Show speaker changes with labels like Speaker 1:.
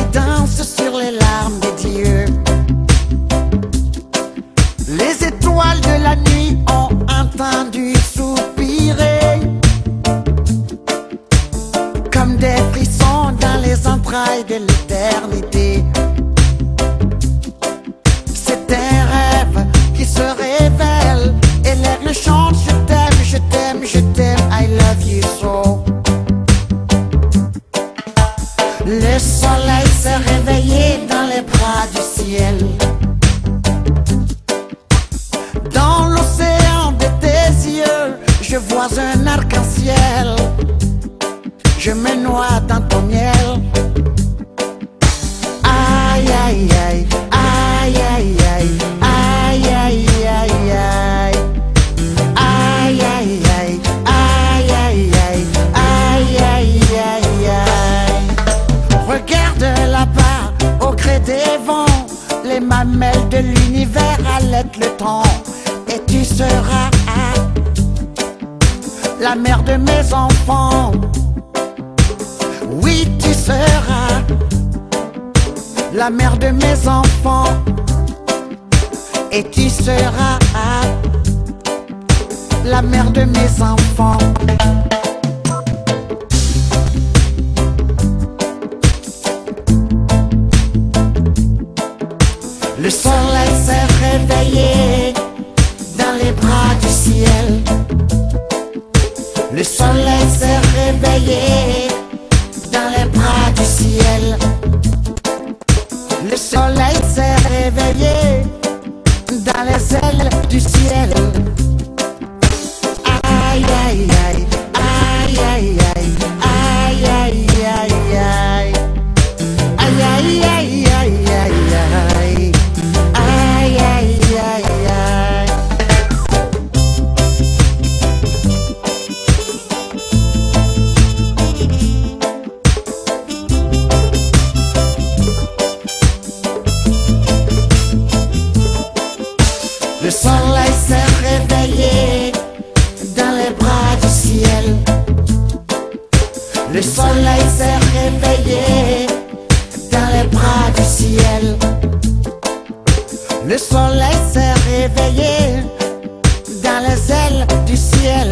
Speaker 1: qui danse sur les larmes des dieux. Les étoiles de la nuit ont entendu soupirer. Comme des frissons dans les entrailles de l'éternité. C'est un rêve qui se révèle et l'air le chante Je t'aime, je t'aime, je t'aime, I love you so. Le soleil s'est réveillé dans les bras du ciel. Dans l'océan de tes yeux, je vois un arc-en-ciel. Je me noie dans ton miel. Des vents, les mamelles de l'univers allaitent le temps. Et tu seras la mère de mes enfants. Oui, tu seras la mère de mes enfants. Et tu seras la mère de mes enfants. Le soleil s'est réveillé dans les bras du ciel. Le soleil s'est réveillé dans les bras du ciel. Le soleil s'est réveillé dans les ailes du ciel. Le soleil s'est réveillé dans les bras du ciel. Le soleil s'est réveillé dans les bras du ciel. Le soleil s'est réveillé dans les ailes du ciel.